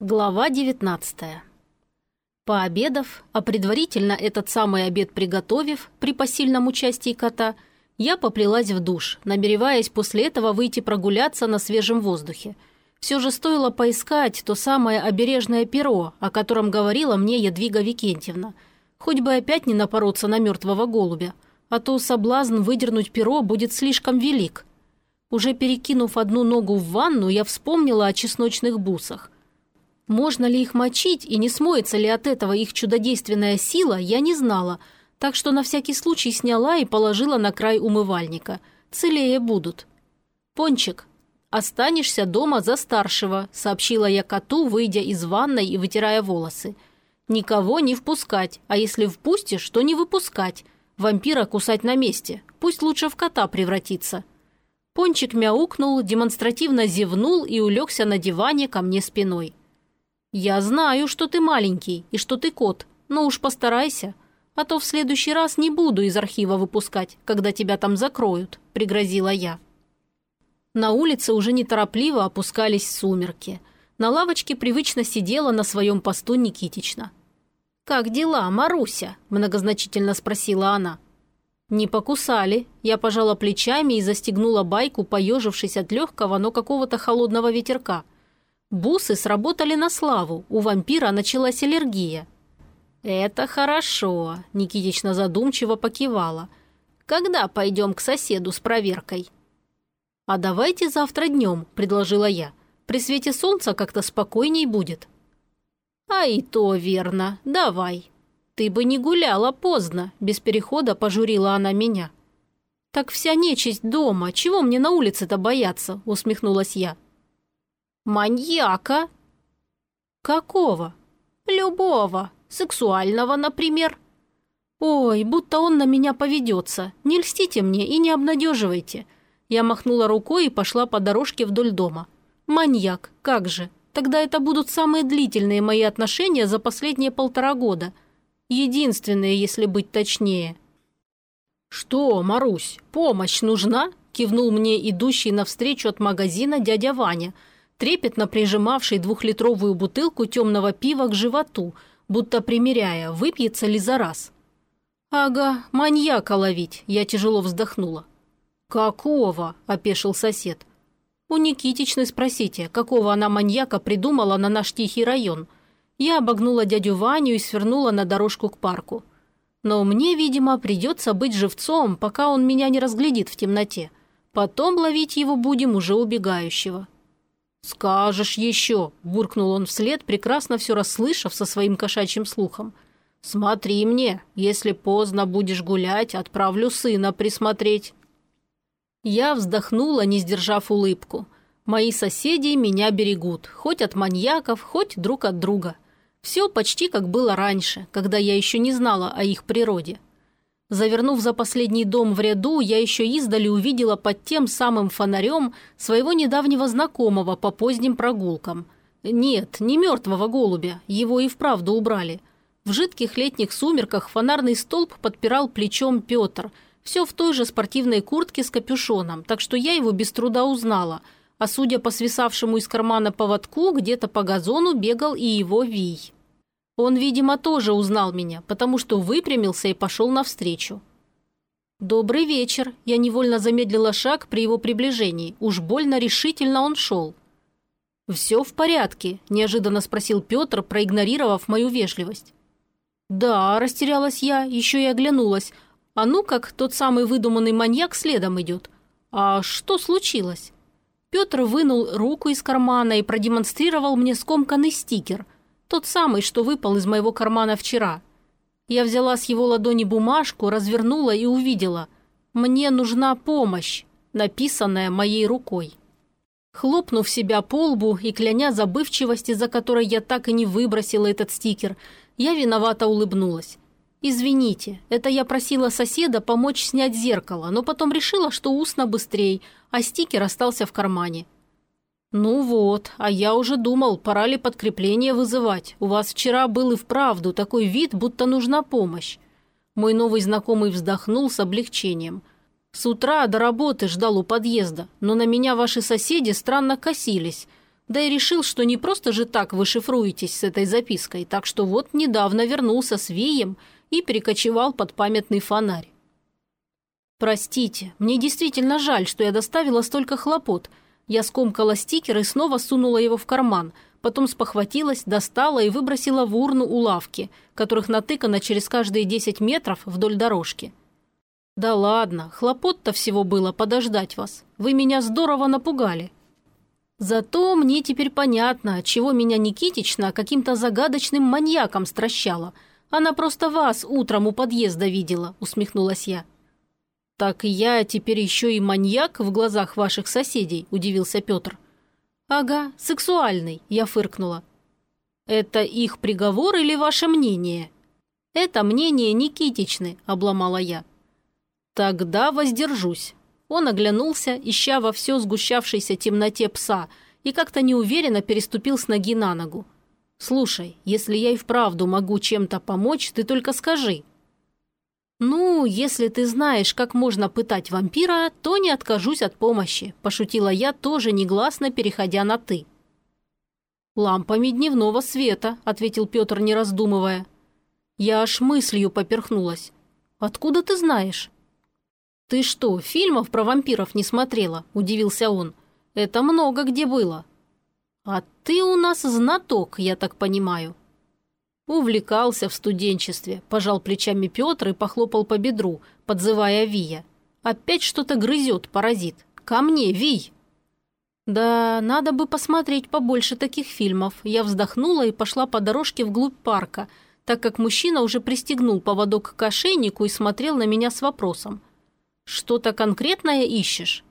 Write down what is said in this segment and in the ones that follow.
Глава 19 Пообедав, а предварительно этот самый обед приготовив при посильном участии кота, я поплелась в душ, намереваясь после этого выйти прогуляться на свежем воздухе. Все же стоило поискать то самое обережное перо, о котором говорила мне Ядвига Викентьевна. Хоть бы опять не напороться на мертвого голубя, а то соблазн выдернуть перо будет слишком велик. Уже перекинув одну ногу в ванну, я вспомнила о чесночных бусах. Можно ли их мочить и не смоется ли от этого их чудодейственная сила, я не знала, так что на всякий случай сняла и положила на край умывальника. Целее будут. «Пончик, останешься дома за старшего», — сообщила я коту, выйдя из ванной и вытирая волосы. «Никого не впускать, а если впустишь, то не выпускать. Вампира кусать на месте, пусть лучше в кота превратится». Пончик мяукнул, демонстративно зевнул и улегся на диване ко мне спиной. «Я знаю, что ты маленький и что ты кот, но уж постарайся, а то в следующий раз не буду из архива выпускать, когда тебя там закроют», – пригрозила я. На улице уже неторопливо опускались сумерки. На лавочке привычно сидела на своем посту Никитична. «Как дела, Маруся?» – многозначительно спросила она. «Не покусали». Я пожала плечами и застегнула байку, поежившись от легкого, но какого-то холодного ветерка – Бусы сработали на славу, у вампира началась аллергия. «Это хорошо», – Никитична задумчиво покивала. «Когда пойдем к соседу с проверкой?» «А давайте завтра днем», – предложила я. «При свете солнца как-то спокойней будет». «А и то верно. Давай. Ты бы не гуляла поздно», – без перехода пожурила она меня. «Так вся нечисть дома. Чего мне на улице-то бояться?» – усмехнулась я. Маньяка. Какого? Любого. Сексуального, например. Ой, будто он на меня поведется. Не льстите мне и не обнадеживайте. Я махнула рукой и пошла по дорожке вдоль дома. Маньяк, как же. Тогда это будут самые длительные мои отношения за последние полтора года. Единственные, если быть точнее. «Что, Марусь, помощь нужна?» – кивнул мне идущий навстречу от магазина дядя Ваня – трепетно прижимавший двухлитровую бутылку темного пива к животу, будто примеряя, выпьется ли за раз. «Ага, маньяка ловить», – я тяжело вздохнула. «Какого?» – опешил сосед. «У Никитичны спросите, какого она маньяка придумала на наш тихий район?» Я обогнула дядю Ваню и свернула на дорожку к парку. Но мне, видимо, придется быть живцом, пока он меня не разглядит в темноте. Потом ловить его будем уже убегающего. «Скажешь еще!» – буркнул он вслед, прекрасно все расслышав со своим кошачьим слухом. «Смотри мне, если поздно будешь гулять, отправлю сына присмотреть». Я вздохнула, не сдержав улыбку. Мои соседи меня берегут, хоть от маньяков, хоть друг от друга. Все почти как было раньше, когда я еще не знала о их природе. Завернув за последний дом в ряду, я еще издали увидела под тем самым фонарем своего недавнего знакомого по поздним прогулкам. Нет, не мертвого голубя, его и вправду убрали. В жидких летних сумерках фонарный столб подпирал плечом Петр, все в той же спортивной куртке с капюшоном, так что я его без труда узнала, а судя по свисавшему из кармана поводку, где-то по газону бегал и его Вий. Он, видимо, тоже узнал меня, потому что выпрямился и пошел навстречу. «Добрый вечер!» Я невольно замедлила шаг при его приближении. Уж больно решительно он шел. «Все в порядке?» – неожиданно спросил Петр, проигнорировав мою вежливость. «Да», – растерялась я, еще и оглянулась. «А ну как тот самый выдуманный маньяк следом идет? А что случилось?» Петр вынул руку из кармана и продемонстрировал мне скомканный стикер – тот самый, что выпал из моего кармана вчера. Я взяла с его ладони бумажку, развернула и увидела. «Мне нужна помощь», написанная моей рукой. Хлопнув себя по лбу и кляня забывчивости, за которой я так и не выбросила этот стикер, я виновато улыбнулась. «Извините, это я просила соседа помочь снять зеркало, но потом решила, что устно быстрее, а стикер остался в кармане. «Ну вот, а я уже думал, пора ли подкрепление вызывать. У вас вчера был и вправду такой вид, будто нужна помощь». Мой новый знакомый вздохнул с облегчением. «С утра до работы ждал у подъезда, но на меня ваши соседи странно косились. Да и решил, что не просто же так вы шифруетесь с этой запиской, так что вот недавно вернулся с Вием и перекочевал под памятный фонарь. «Простите, мне действительно жаль, что я доставила столько хлопот. Я скомкала стикер и снова сунула его в карман, потом спохватилась, достала и выбросила в урну у лавки, которых натыкано через каждые 10 метров вдоль дорожки. «Да ладно, хлопот-то всего было подождать вас. Вы меня здорово напугали». Зато мне теперь понятно, чего меня Никитична каким-то загадочным маньяком стращала. Она просто вас утром у подъезда видела, усмехнулась я. «Так я теперь еще и маньяк в глазах ваших соседей», – удивился Петр. «Ага, сексуальный», – я фыркнула. «Это их приговор или ваше мнение?» «Это мнение Никитичны», – обломала я. «Тогда воздержусь». Он оглянулся, ища во все сгущавшейся темноте пса, и как-то неуверенно переступил с ноги на ногу. «Слушай, если я и вправду могу чем-то помочь, ты только скажи», «Ну, если ты знаешь, как можно пытать вампира, то не откажусь от помощи», – пошутила я, тоже негласно переходя на «ты». «Лампами дневного света», – ответил Петр, не раздумывая. Я аж мыслью поперхнулась. «Откуда ты знаешь?» «Ты что, фильмов про вампиров не смотрела?» – удивился он. «Это много где было». «А ты у нас знаток, я так понимаю». Увлекался в студенчестве, пожал плечами Петр и похлопал по бедру, подзывая Вия. Опять что-то грызет, паразит. Ко мне, Вий! Да, надо бы посмотреть побольше таких фильмов. Я вздохнула и пошла по дорожке вглубь парка, так как мужчина уже пристегнул поводок к ошейнику и смотрел на меня с вопросом. «Что-то конкретное ищешь?»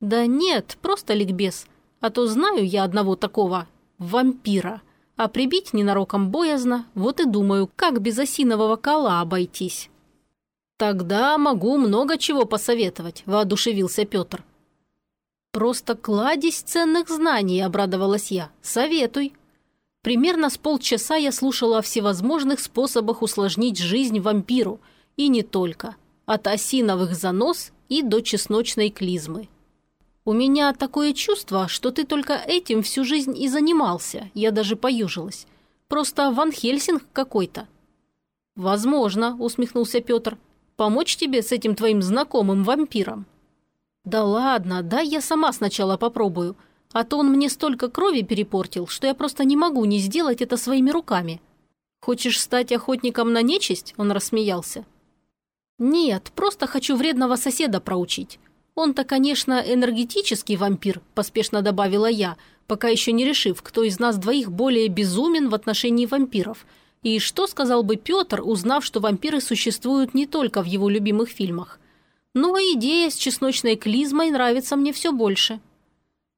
«Да нет, просто ликбез. А то знаю я одного такого вампира». А прибить ненароком боязно, вот и думаю, как без осинового кола обойтись. «Тогда могу много чего посоветовать», – воодушевился Петр. «Просто кладезь ценных знаний», – обрадовалась я. «Советуй». Примерно с полчаса я слушала о всевозможных способах усложнить жизнь вампиру, и не только. От осиновых занос и до чесночной клизмы. «У меня такое чувство, что ты только этим всю жизнь и занимался», я даже поюжилась. «Просто Ван Хельсинг какой-то». «Возможно», — усмехнулся Петр. «Помочь тебе с этим твоим знакомым вампиром?» «Да ладно, да я сама сначала попробую. А то он мне столько крови перепортил, что я просто не могу не сделать это своими руками». «Хочешь стать охотником на нечисть?» – он рассмеялся. «Нет, просто хочу вредного соседа проучить. «Он-то, конечно, энергетический вампир», – поспешно добавила я, пока еще не решив, кто из нас двоих более безумен в отношении вампиров. И что сказал бы Петр, узнав, что вампиры существуют не только в его любимых фильмах? Но идея с чесночной клизмой нравится мне все больше.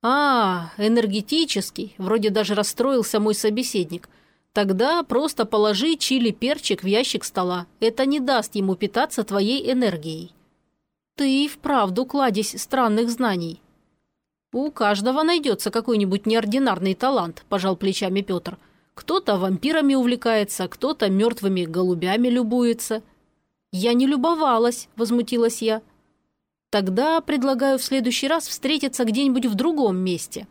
«А, энергетический», вроде даже расстроился мой собеседник. «Тогда просто положи чили-перчик в ящик стола. Это не даст ему питаться твоей энергией». «Ты и вправду кладезь странных знаний». «У каждого найдется какой-нибудь неординарный талант», – пожал плечами Петр. «Кто-то вампирами увлекается, кто-то мертвыми голубями любуется». «Я не любовалась», – возмутилась я. «Тогда предлагаю в следующий раз встретиться где-нибудь в другом месте».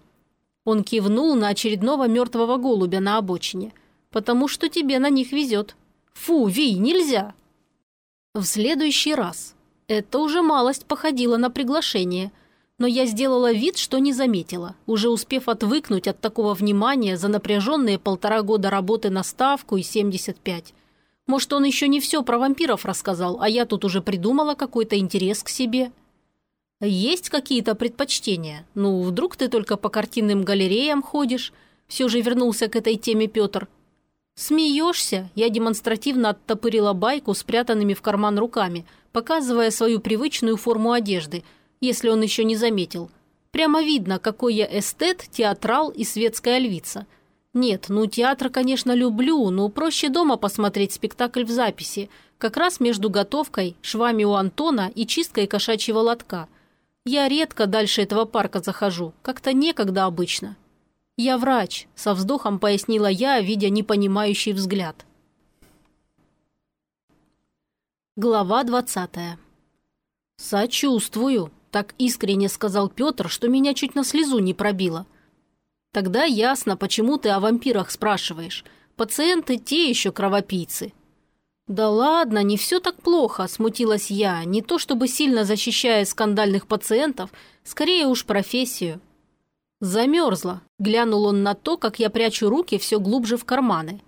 Он кивнул на очередного мертвого голубя на обочине. «Потому что тебе на них везет». «Фу, Ви, нельзя!» «В следующий раз», это уже малость походило на приглашение, но я сделала вид, что не заметила, уже успев отвыкнуть от такого внимания за напряженные полтора года работы на ставку и 75. Может, он еще не все про вампиров рассказал, а я тут уже придумала какой-то интерес к себе. Есть какие-то предпочтения? Ну, вдруг ты только по картинным галереям ходишь? Все же вернулся к этой теме Петр. «Смеешься?» Я демонстративно оттопырила байку спрятанными в карман руками, показывая свою привычную форму одежды, если он еще не заметил. Прямо видно, какой я эстет, театрал и светская львица. Нет, ну театр, конечно, люблю, но проще дома посмотреть спектакль в записи, как раз между готовкой, швами у Антона и чисткой кошачьего лотка. Я редко дальше этого парка захожу, как-то некогда обычно. «Я врач», – со вздохом пояснила я, видя непонимающий взгляд. Глава двадцатая. «Сочувствую», – так искренне сказал Петр, что меня чуть на слезу не пробило. Тогда ясно, почему ты о вампирах спрашиваешь. Пациенты те еще кровопийцы. Да ладно, не все так плохо, смутилась я, не то чтобы сильно защищая скандальных пациентов, скорее уж профессию. Замерзла, глянул он на то, как я прячу руки все глубже в карманы.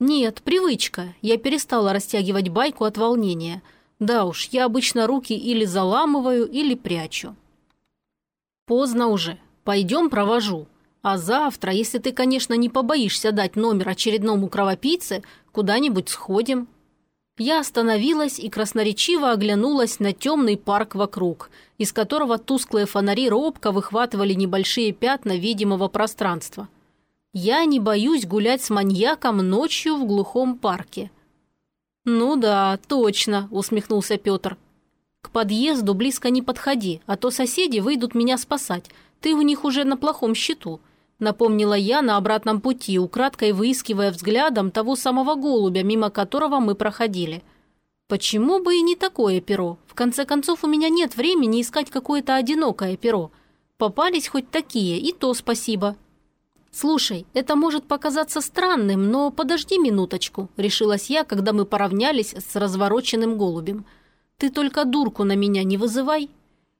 Нет, привычка, я перестала растягивать байку от волнения – да уж, я обычно руки или заламываю, или прячу. Поздно уже. Пойдем провожу. А завтра, если ты, конечно, не побоишься дать номер очередному кровопийце, куда-нибудь сходим. Я остановилась и красноречиво оглянулась на темный парк вокруг, из которого тусклые фонари робко выхватывали небольшие пятна видимого пространства. Я не боюсь гулять с маньяком ночью в глухом парке. «Ну да, точно», – усмехнулся Петр. «К подъезду близко не подходи, а то соседи выйдут меня спасать. Ты у них уже на плохом счету», – напомнила я на обратном пути, украдкой выискивая взглядом того самого голубя, мимо которого мы проходили. «Почему бы и не такое перо? В конце концов, у меня нет времени искать какое-то одинокое перо. Попались хоть такие, и то спасибо». «Слушай, это может показаться странным, но подожди минуточку», – решилась я, когда мы поравнялись с развороченным голубем. «Ты только дурку на меня не вызывай».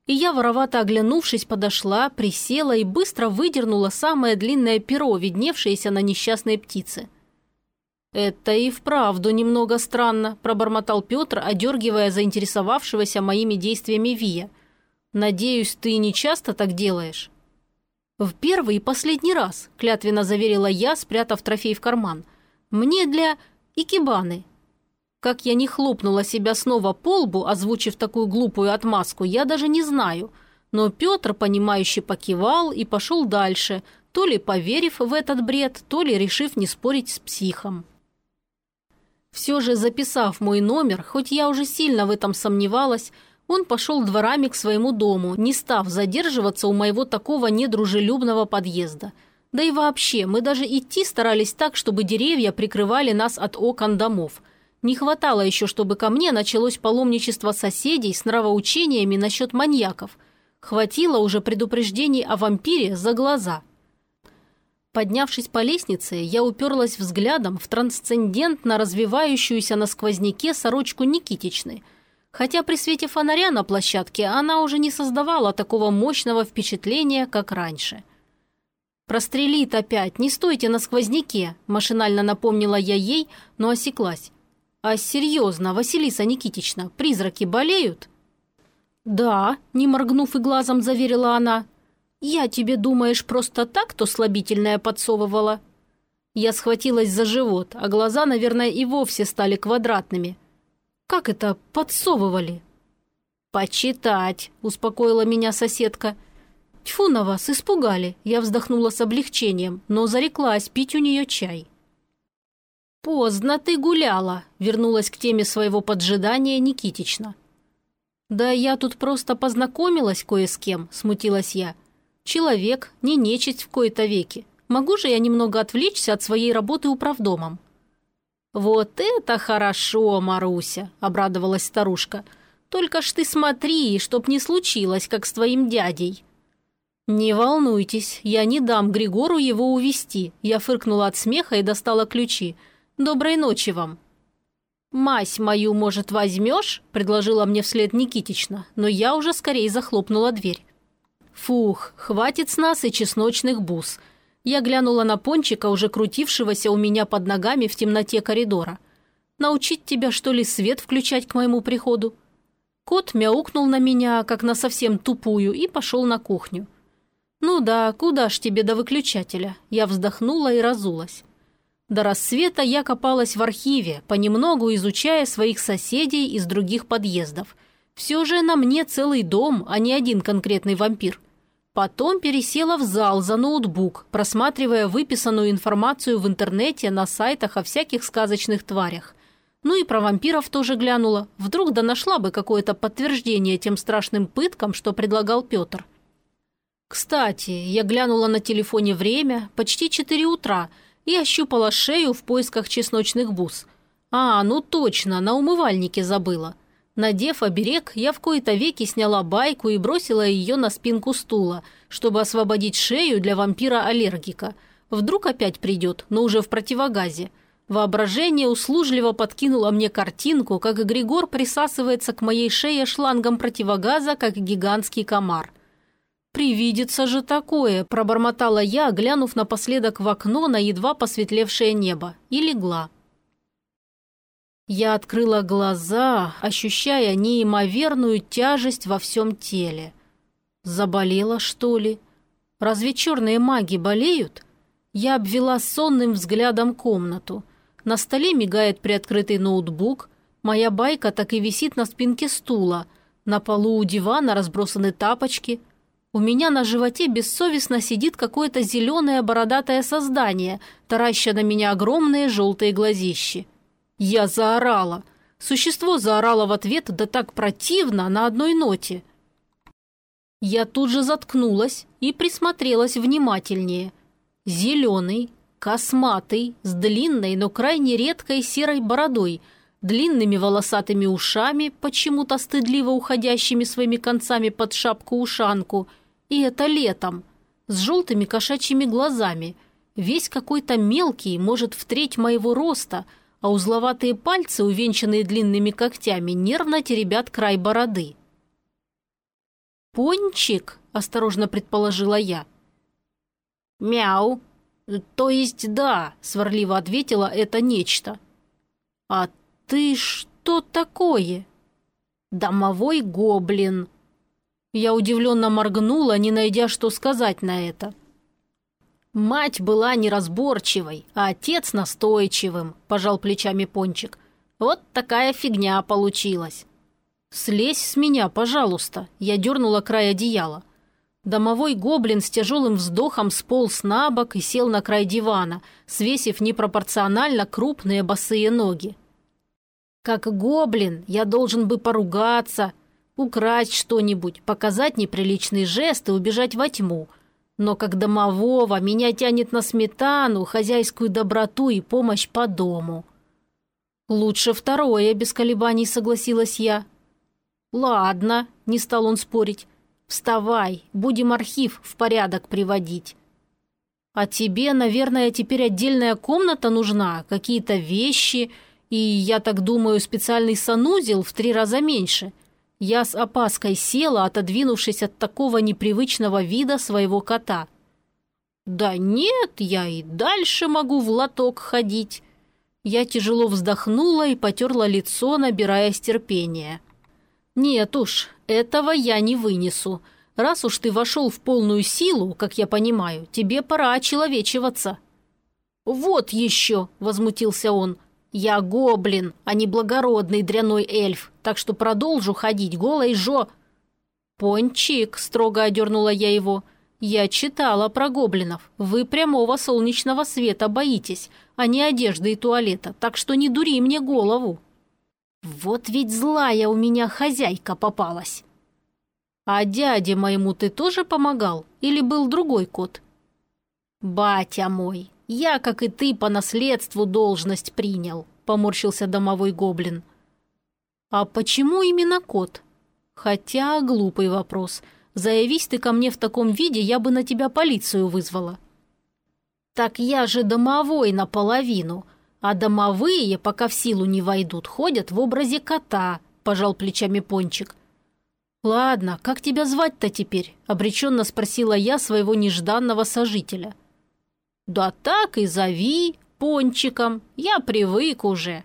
И я, воровато оглянувшись, подошла, присела и быстро выдернула самое длинное перо, видневшееся на несчастной птице. «Это и вправду немного странно», – пробормотал Петр, одергивая заинтересовавшегося моими действиями Вия. «Надеюсь, ты не часто так делаешь?» «В первый и последний раз», – клятвенно заверила я, спрятав трофей в карман. «Мне для икебаны». Как я не хлопнула себя снова по лбу, озвучив такую глупую отмазку, я даже не знаю. Но Петр, понимающе покивал и пошел дальше, то ли поверив в этот бред, то ли решив не спорить с психом. Все же, записав мой номер, хоть я уже сильно в этом сомневалась, он пошел дворами к своему дому, не став задерживаться у моего такого недружелюбного подъезда. Да и вообще, мы даже идти старались так, чтобы деревья прикрывали нас от окон домов. Не хватало еще, чтобы ко мне началось паломничество соседей с нравоучениями насчет маньяков. Хватило уже предупреждений о вампире за глаза. Поднявшись по лестнице, я уперлась взглядом в трансцендентно развивающуюся на сквозняке сорочку Никитичны – хотя при свете фонаря на площадке она уже не создавала такого мощного впечатления, как раньше. «Прострелит опять, не стойте на сквозняке», – машинально напомнила я ей, но осеклась. «А серьезно, Василиса Никитична, призраки болеют?» «Да», – не моргнув и глазом заверила она. «Я тебе, думаешь, просто так то слабительное подсовывала?» Я схватилась за живот, а глаза, наверное, и вовсе стали квадратными – как это подсовывали?» «Почитать», – успокоила меня соседка. «Тьфу на вас, испугали!» Я вздохнула с облегчением, но зареклась пить у нее чай. «Поздно ты гуляла», – вернулась к теме своего поджидания Никитична. «Да я тут просто познакомилась кое с кем», – смутилась я. «Человек, не нечисть в кои-то веки. Могу же я немного отвлечься от своей работы управдомом?» «Вот это хорошо, Маруся!» – обрадовалась старушка. «Только ж ты смотри, чтоб не случилось, как с твоим дядей». «Не волнуйтесь, я не дам Григору его увести. Я фыркнула от смеха и достала ключи. «Доброй ночи вам». «Мась мою, может, возьмешь?» – предложила мне вслед Никитична, но я уже скорее захлопнула дверь. «Фух, хватит с нас и чесночных бус. Я глянула на пончика, уже крутившегося у меня под ногами в темноте коридора. «Научить тебя, что ли, свет включать к моему приходу?» Кот мяукнул на меня, как на совсем тупую, и пошел на кухню. «Ну да, куда ж тебе до выключателя?» Я вздохнула и разулась. До рассвета я копалась в архиве, понемногу изучая своих соседей из других подъездов. Все же на мне целый дом, а не один конкретный вампир – Потом пересела в зал за ноутбук, просматривая выписанную информацию в интернете на сайтах о всяких сказочных тварях. Ну и про вампиров тоже глянула. Вдруг да нашла бы какое-то подтверждение тем страшным пыткам, что предлагал Петр. Кстати, я глянула на телефоне время, почти 4 утра, и ощупала шею в поисках чесночных бус. А, ну точно, на умывальнике забыла. Надев оберег, я в кои-то веки сняла байку и бросила ее на спинку стула, чтобы освободить шею для вампира-аллергика. Вдруг опять придет, но уже в противогазе. Воображение услужливо подкинуло мне картинку, как Григор присасывается к моей шее шлангом противогаза, как гигантский комар. «Привидится же такое!» – пробормотала я, глянув напоследок в окно на едва посветлевшее небо, и легла. Я открыла глаза, ощущая неимоверную тяжесть во всем теле. Заболела, что ли? Разве черные маги болеют? Я обвела сонным взглядом комнату – на столе мигает приоткрытый ноутбук. Моя байка так и висит на спинке стула. На полу у дивана разбросаны тапочки. У меня на животе бессовестно сидит какое-то зеленое бородатое создание, тараща на меня огромные желтые глазищи. Я заорала. Существо заорало в ответ, да так противно, на одной ноте. Я тут же заткнулась и присмотрелась внимательнее. Зеленый, Косматый, с длинной, но крайне редкой серой бородой, длинными волосатыми ушами, почему-то стыдливо уходящими своими концами под шапку-ушанку, и это летом, с желтыми кошачьими глазами, весь какой-то мелкий, может, в треть моего роста, а узловатые пальцы, увенчанные длинными когтями, нервно теребят край бороды. «Пончик?» – осторожно предположила я. «Мяу!» «То есть да», – сварливо ответила это нечто. «А ты что такое?» «Домовой гоблин». Я удивленно моргнула, не найдя, что сказать на это. «Мать была неразборчивой, а отец настойчивым», – пожал плечами Пончик. «Вот такая фигня получилась». «Слезь с меня, пожалуйста», – я дернула край одеяла. Домовой гоблин с тяжелым вздохом сполз на бок и сел на край дивана, свесив непропорционально крупные босые ноги. «Как гоблин я должен бы поругаться, украсть что-нибудь, показать неприличный жест и убежать во тьму. Но как домового меня тянет на сметану, хозяйскую доброту и помощь по дому». «Лучше второе», — без колебаний согласилась я. «Ладно», — не стал он спорить. Вставай, будем архив в порядок приводить. А тебе, наверное, теперь отдельная комната нужна, какие-то вещи, и, я так думаю, специальный санузел в три раза меньше. Я с опаской села, отодвинувшись от такого непривычного вида своего кота. Да нет, я и дальше могу в лоток ходить. Я тяжело вздохнула и потерла лицо, набираясь терпения. Нет уж, этого я не вынесу. Раз уж ты вошел в полную силу, как я понимаю, тебе пора очеловечиваться». «Вот еще!» – возмутился он. «Я гоблин, а не благородный дряной эльф, так что продолжу ходить голой жо...» «Пончик», – строго одернула я его, – «я читала про гоблинов. Вы прямого солнечного света боитесь, а не одежды и туалета, так что не дури мне голову». Вот ведь злая у меня хозяйка попалась. А дяде моему ты тоже помогал? Или был другой кот? Батя мой, я, как и ты, по наследству должность принял, поморщился домовой гоблин. А почему именно кот? Хотя глупый вопрос. Заявись ты ко мне в таком виде, я бы на тебя полицию вызвала. Так я же домовой наполовину, а домовые, пока в силу не войдут, ходят в образе кота», – пожал плечами Пончик. «Ладно, как тебя звать-то теперь?» – обреченно спросила я своего нежданного сожителя. «Да так и зови, Пончиком, я привык уже».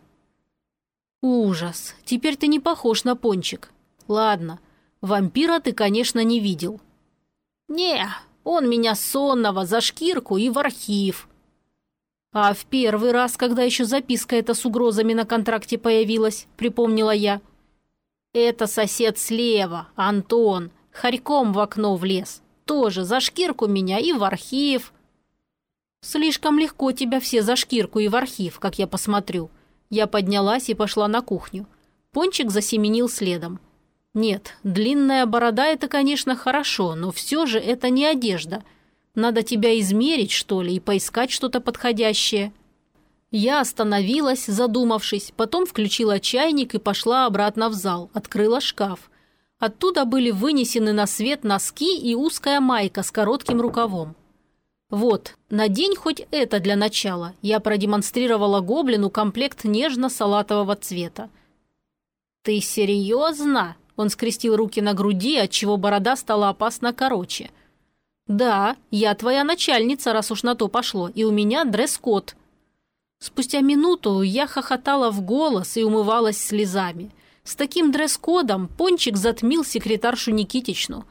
«Ужас, теперь ты не похож на Пончик. Ладно, вампира ты, конечно, не видел». «Не, он меня сонного за шкирку и в архив», «А в первый раз, когда еще записка эта с угрозами на контракте появилась», — припомнила я. «Это сосед слева, Антон, хорьком в окно влез. Тоже за шкирку меня и в архив». «Слишком легко тебя все за шкирку и в архив, как я посмотрю». Я поднялась и пошла на кухню. Пончик засеменил следом. «Нет, длинная борода – это, конечно, хорошо, но все же это не одежда. Надо тебя измерить, что ли, и поискать что-то подходящее». Я остановилась, задумавшись, потом включила чайник и пошла обратно в зал, открыла шкаф. Оттуда были вынесены на свет носки и узкая майка с коротким рукавом. Вот, надень хоть это для начала. Я продемонстрировала гоблину комплект нежно-салатового цвета. «Ты серьезно?» Он скрестил руки на груди, отчего борода стала опасно короче. «Да, я твоя начальница, раз уж на то пошло, и у меня дресс-код». Спустя минуту я хохотала в голос и умывалась слезами. С таким дресс-кодом Пончик затмил секретаршу Никитичну.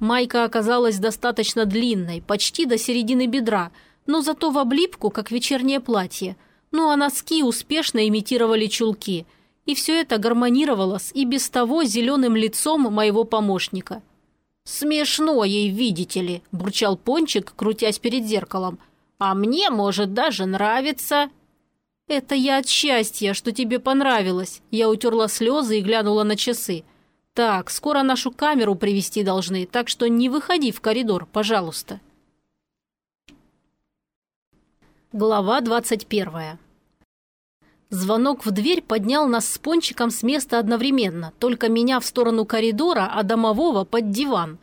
Майка оказалась достаточно длинной, почти до середины бедра, но зато в облипку, как вечернее платье. Ну а носки успешно имитировали чулки – и все это гармонировало с и без того зеленым лицом моего помощника. «Смешно ей, видите ли», – бурчал Пончик, крутясь перед зеркалом. «А мне, может, даже нравится». «Это я от счастья, что тебе понравилось». Я утерла слезы и глянула на часы. «Так, скоро нашу камеру привести должны, так что не выходи в коридор, пожалуйста». Глава двадцать первая. Звонок в дверь поднял нас с Пончиком с места одновременно, только меня в сторону коридора, а домового под диван.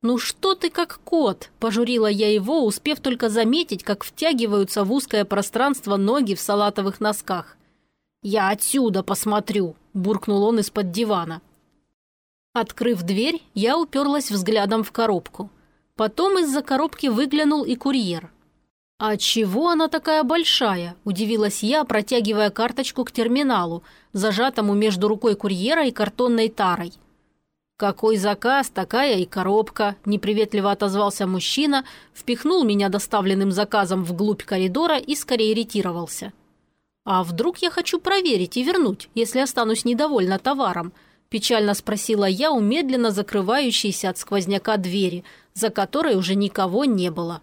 «Ну что ты как кот?» – пожурила я его, успев только заметить, как втягиваются в узкое пространство ноги в салатовых носках. «Я отсюда посмотрю», – буркнул он из-под дивана. Открыв дверь, я уперлась взглядом в коробку. Потом из-за коробки выглянул и курьер. «А чего она такая большая?» – удивилась я, протягивая карточку к терминалу, зажатому между рукой курьера и картонной тарой. «Какой заказ, такая и коробка», – неприветливо отозвался мужчина, впихнул меня доставленным заказом вглубь коридора и скорее ретировался. «А вдруг я хочу проверить и вернуть, если останусь недовольна товаром?» – печально спросила я у медленно закрывающейся от сквозняка двери, за которой уже никого не было.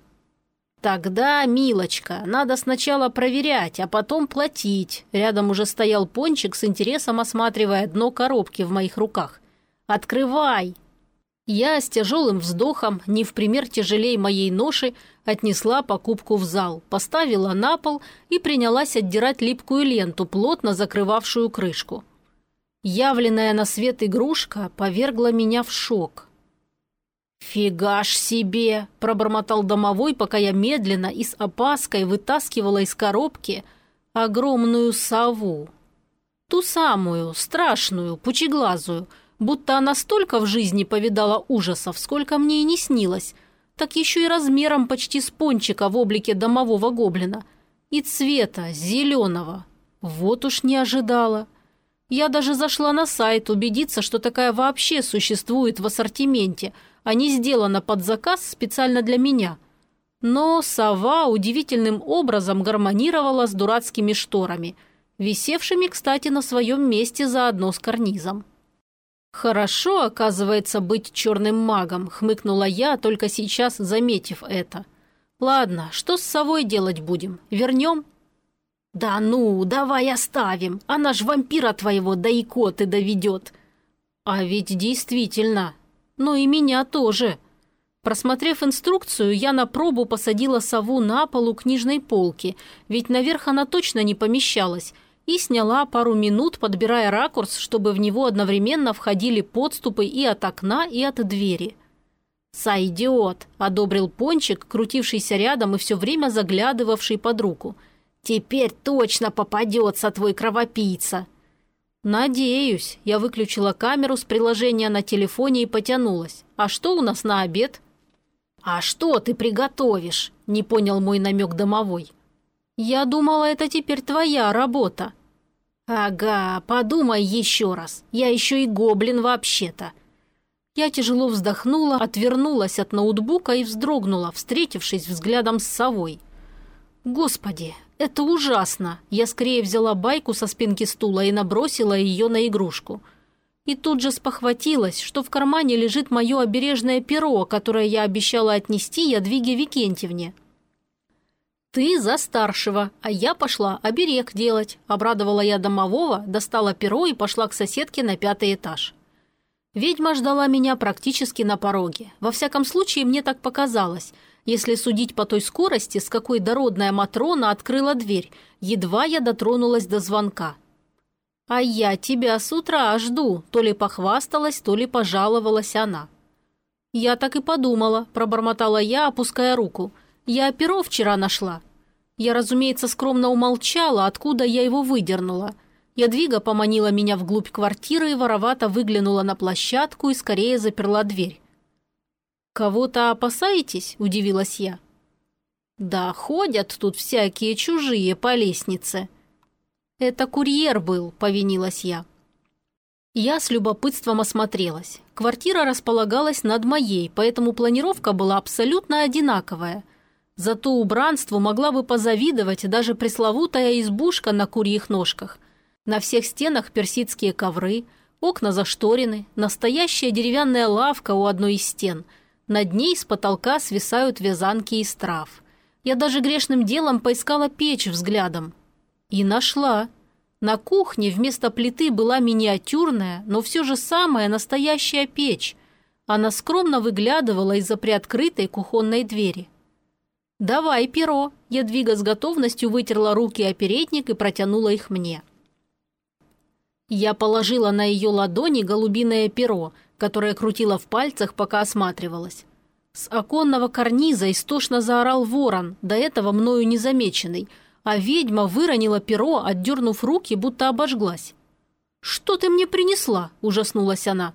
«Тогда, милочка, надо сначала проверять, а потом платить». Рядом уже стоял пончик с интересом осматривая дно коробки в моих руках. «Открывай!» Я с тяжелым вздохом, не в пример тяжелей моей ноши, отнесла покупку в зал, поставила на пол и принялась отдирать липкую ленту, плотно закрывавшую крышку. Явленная на свет игрушка повергла меня в шок. «Фига ж себе!» – пробормотал домовой, пока я медленно и с опаской вытаскивала из коробки огромную сову. Ту самую, страшную, пучеглазую, будто она столько в жизни повидала ужасов, сколько мне и не снилось, так еще и размером почти с пончика в облике домового гоблина. И цвета зеленого. Вот уж не ожидала. Я даже зашла на сайт убедиться, что такая вообще существует в ассортименте – а не сделана под заказ специально для меня. Но сова удивительным образом гармонировала с дурацкими шторами, висевшими, кстати, на своем месте заодно с карнизом. «Хорошо, оказывается, быть черным магом», — хмыкнула я, только сейчас заметив это. «Ладно, что с совой делать будем? Вернем?» «Да ну, давай оставим, она ж вампира твоего да и коты доведет». «А ведь действительно, но и меня тоже. Просмотрев инструкцию, я на пробу посадила сову на полу книжной полки, ведь наверх она точно не помещалась, и сняла пару минут, подбирая ракурс, чтобы в него одновременно входили подступы и от окна, и от двери. «Сойдет», – одобрил Пончик, крутившийся рядом и все время заглядывавший под руку. «Теперь точно попадется твой кровопийца». «Надеюсь». Я выключила камеру с приложения на телефоне и потянулась. «А что у нас на обед?» «А что ты приготовишь?» – не понял мой намек домовой. «Я думала, это теперь твоя работа». «Ага, подумай еще раз. Я еще и гоблин вообще-то». Я тяжело вздохнула, отвернулась от ноутбука и вздрогнула, встретившись взглядом с совой. «Господи, это ужасно!» Я скорее взяла байку со спинки стула и набросила ее на игрушку. И тут же спохватилась, что в кармане лежит мое обережное перо, которое я обещала отнести Ядвиге Викентьевне. «Ты за старшего, а я пошла оберег делать», – обрадовала я домового, достала перо и пошла к соседке на пятый этаж. Ведьма ждала меня практически на пороге. Во всяком случае, мне так показалось. Если судить по той скорости, с какой дородная Матрона открыла дверь, едва я дотронулась до звонка. «А я тебя с утра жду», то ли похвасталась, то ли пожаловалась она. «Я так и подумала», – пробормотала я, опуская руку. «Я перо вчера нашла». Я, разумеется, скромно умолчала, откуда я его выдернула. Ядвига поманила меня вглубь квартиры и воровато выглянула на площадку и скорее заперла дверь. «Кого-то опасаетесь?» – удивилась я. «Да, ходят тут всякие чужие по лестнице». «Это курьер был», – повинилась я. Я с любопытством осмотрелась. Квартира располагалась над моей, поэтому планировка была абсолютно одинаковая. Зато убранству могла бы позавидовать даже пресловутая избушка на курьих ножках. На всех стенах персидские ковры, окна зашторены, настоящая деревянная лавка у одной из стен. Над ней с потолка свисают вязанки из трав. Я даже грешным делом поискала печь взглядом. И нашла. На кухне вместо плиты была миниатюрная, но все же самая настоящая печь. Она скромно выглядывала из-за приоткрытой кухонной двери. «Давай перо!» Ядвига с готовностью вытерла руки о передник и протянула их мне. Я положила на ее ладони голубиное перо, которое крутила в пальцах, пока осматривалась. С оконного карниза истошно заорал ворон, до этого мною незамеченный, а ведьма выронила перо, отдернув руки, будто обожглась. «Что ты мне принесла?» – ужаснулась она.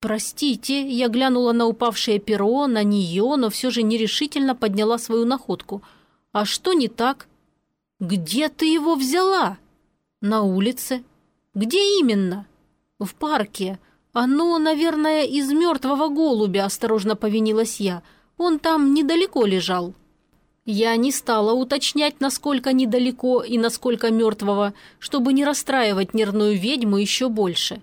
«Простите», я глянула на упавшее перо, на нее, но все же нерешительно подняла свою находку. «А что не так?» «Где ты его взяла?» «На улице». «Где именно?» «В парке. Оно, наверное, из мертвого голубя», – осторожно повинилась я. «Он там недалеко лежал». Я не стала уточнять, насколько недалеко и насколько мертвого, чтобы не расстраивать нервную ведьму еще больше.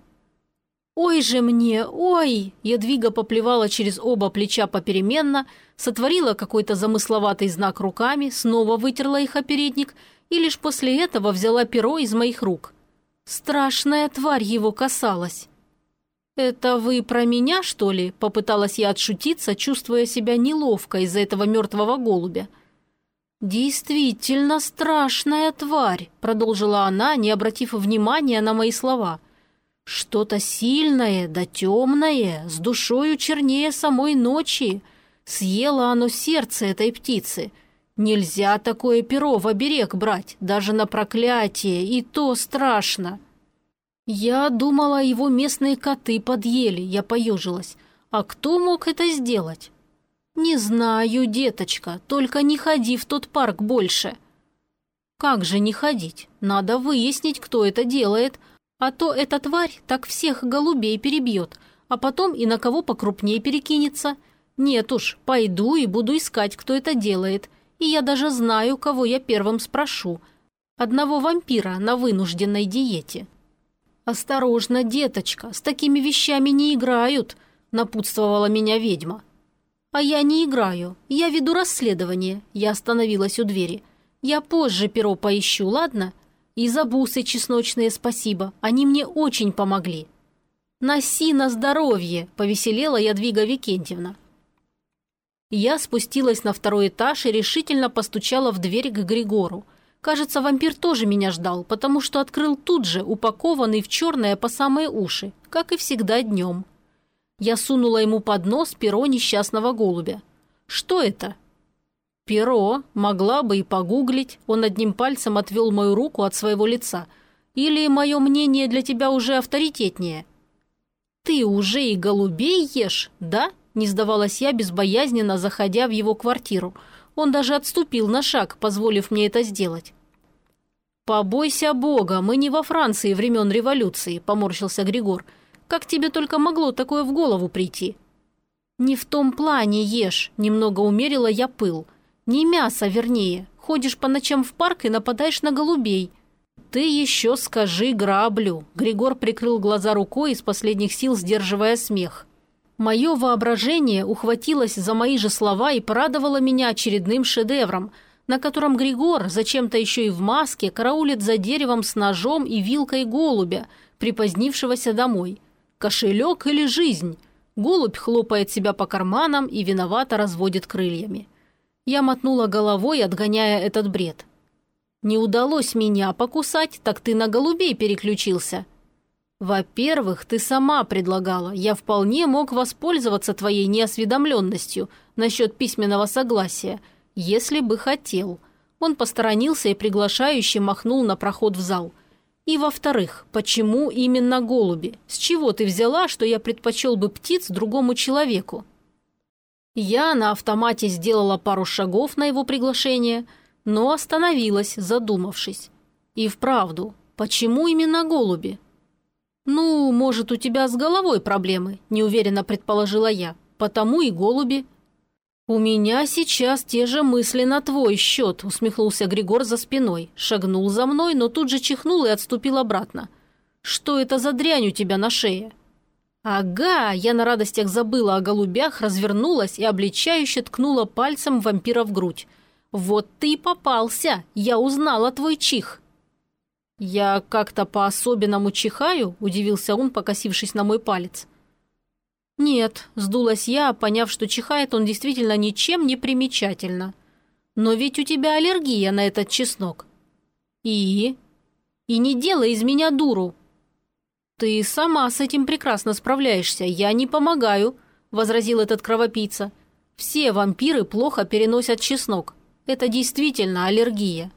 «Ой же мне, ой!» Ядвига поплевала через оба плеча попеременно, сотворила какой-то замысловатый знак руками, снова вытерла их о передник и лишь после этого взяла перо из моих рук. Страшная тварь его касалась. «Это вы про меня, что ли?» – попыталась я отшутиться, чувствуя себя неловко из-за этого мертвого голубя. «Действительно страшная тварь», – продолжила она, не обратив внимания на мои слова – что-то сильное да темное, с душою чернее самой ночи. Съело оно сердце этой птицы. Нельзя такое перо в оберег брать, даже на проклятие, и то страшно. Я думала, его местные коты подъели, я поежилась. А кто мог это сделать? Не знаю, деточка, только не ходи в тот парк больше. Как же не ходить? Надо выяснить, кто это делает, а то эта тварь так всех голубей перебьет, а потом и на кого покрупнее перекинется. Нет уж, пойду и буду искать, кто это делает. И я даже знаю, кого я первым спрошу. Одного вампира на вынужденной диете. «Осторожно, деточка, с такими вещами не играют», – напутствовала меня ведьма. «А я не играю. Я веду расследование». Я остановилась у двери. «Я позже перо поищу, ладно? И за бусы чесночные спасибо, они мне очень помогли. «Носи на здоровье!» – повеселела Ядвига Викентьевна. Я спустилась на второй этаж и решительно постучала в дверь к Григору. Кажется, вампир тоже меня ждал, потому что открыл тут же, упакованный в черное по самые уши, как и всегда днем. Я сунула ему под нос перо несчастного голубя. «Что это?» «Перо. Могла бы и погуглить». Он одним пальцем отвел мою руку от своего лица. «Или мое мнение для тебя уже авторитетнее?» «Ты уже и голубей ешь, да?» Не сдавалась я безбоязненно, заходя в его квартиру. Он даже отступил на шаг, позволив мне это сделать. «Побойся Бога, мы не во Франции времен революции», – поморщился Григор. «Как тебе только могло такое в голову прийти?» «Не в том плане ешь», – немного умерила я пыл. Не мясо, вернее. Ходишь по ночам в парк и нападаешь на голубей. Ты еще скажи граблю. Григор прикрыл глаза рукой из последних сил, сдерживая смех. Мое воображение ухватилось за мои же слова и порадовало меня очередным шедевром, на котором Григор, зачем-то еще и в маске, караулит за деревом с ножом и вилкой голубя, припозднившегося домой. Кошелек или жизнь? Голубь хлопает себя по карманам и виновато разводит крыльями. Я мотнула головой, отгоняя этот бред. «Не удалось меня покусать, так ты на голубей переключился». «Во-первых, ты сама предлагала. Я вполне мог воспользоваться твоей неосведомленностью насчет письменного согласия, если бы хотел». Он посторонился и приглашающе махнул на проход в зал. «И во-вторых, почему именно голуби? С чего ты взяла, что я предпочел бы птиц другому человеку?» Я на автомате сделала пару шагов на его приглашение, но остановилась, задумавшись. И вправду, почему именно голуби? «Ну, может, у тебя с головой проблемы», – неуверенно предположила я. «Потому и голуби». «У меня сейчас те же мысли на твой счет», – усмехнулся Григор за спиной. Шагнул за мной, но тут же чихнул и отступил обратно. «Что это за дрянь у тебя на шее?» «Ага!» Я на радостях забыла о голубях, развернулась и обличающе ткнула пальцем вампира в грудь. «Вот ты и попался! Я узнала твой чих!» «Я как-то по-особенному чихаю?» – удивился он, покосившись на мой палец. «Нет», – сдулась я, поняв, что чихает он действительно ничем не примечательно. «Но ведь у тебя аллергия на этот чеснок». «И?» «И не делай из меня дуру», «Ты сама с этим прекрасно справляешься, я не помогаю», – возразил этот кровопийца. «Все вампиры плохо переносят чеснок. Это действительно аллергия».